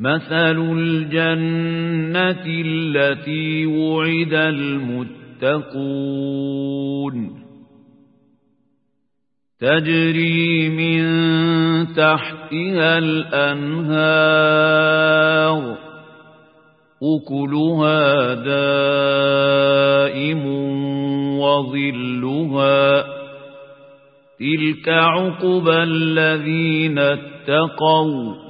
مثل الجنة التي وعد المتقون تجري من تحتها الأنهار أكلها دائم وظلها تلك عقبى الذين اتقوا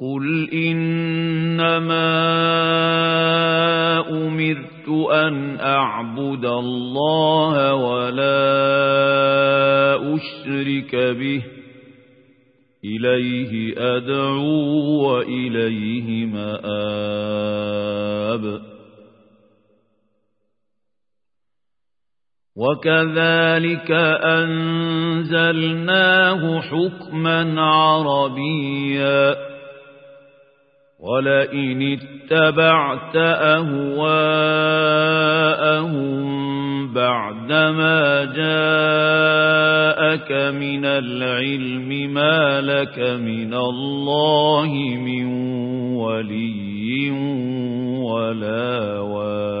قل إنما أمرت أن أعبد الله ولا أشرك به إليه أدعو وإليه مآب وكذلك أنزلناه حكما عربيا ولئن اتبعت أهواءهم بعدما جاءك من العلم ما لك من الله من ولي ولا واق.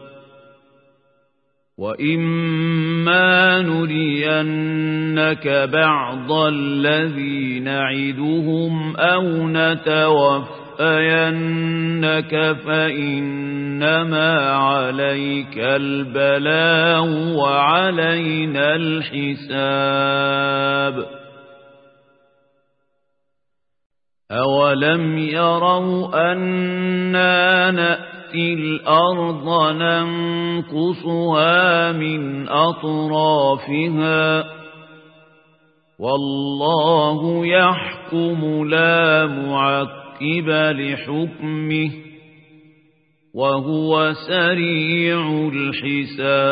وإما نرينك بعض الذي نعدهم أو نتوفينك فإنما عليك البلاغ وعلينا الحساب أولم يروا أنا نأتي الأرض ننقصها من أطرافها. والله يحكم لا معقب لحكمه وهو سريع الحساب.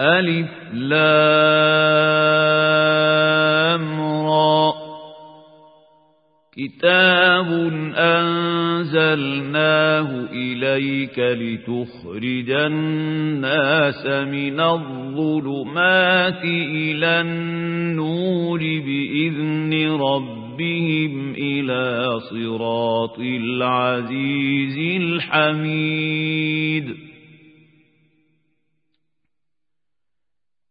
ألف لام را. كتاب أنزلناه إليك لتخرج الناس من الظلمات إلى النور بإذن ربهم إلى صراط العزيز الحميد.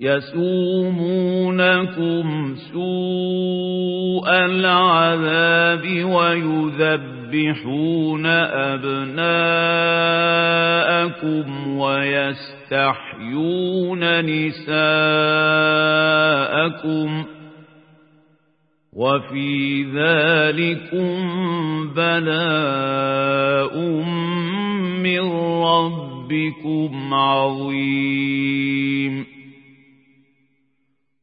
يسومونكم سوء العذاب ويذبحون أبناءكم ويستحيون نساءكم وفي ذلكم بلاء من ربكم عظيم.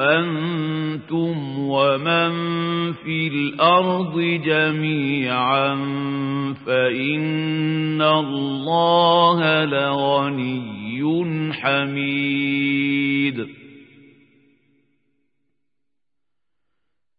أنتم ومن في الأرض جميعا فإن الله لغني حميد.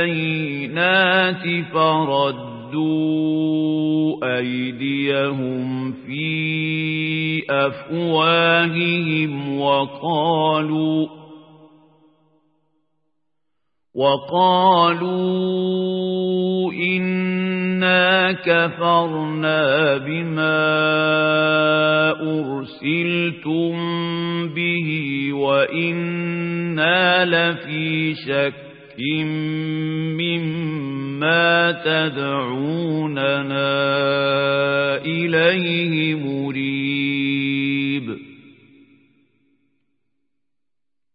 بالبينات فردوا أيديهم في بأفواههم وقالوا وقالوا إنا كفرنا بما أرسلتم به وإنا لفي شك مما تدعوننا إليه